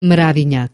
Mraviňák.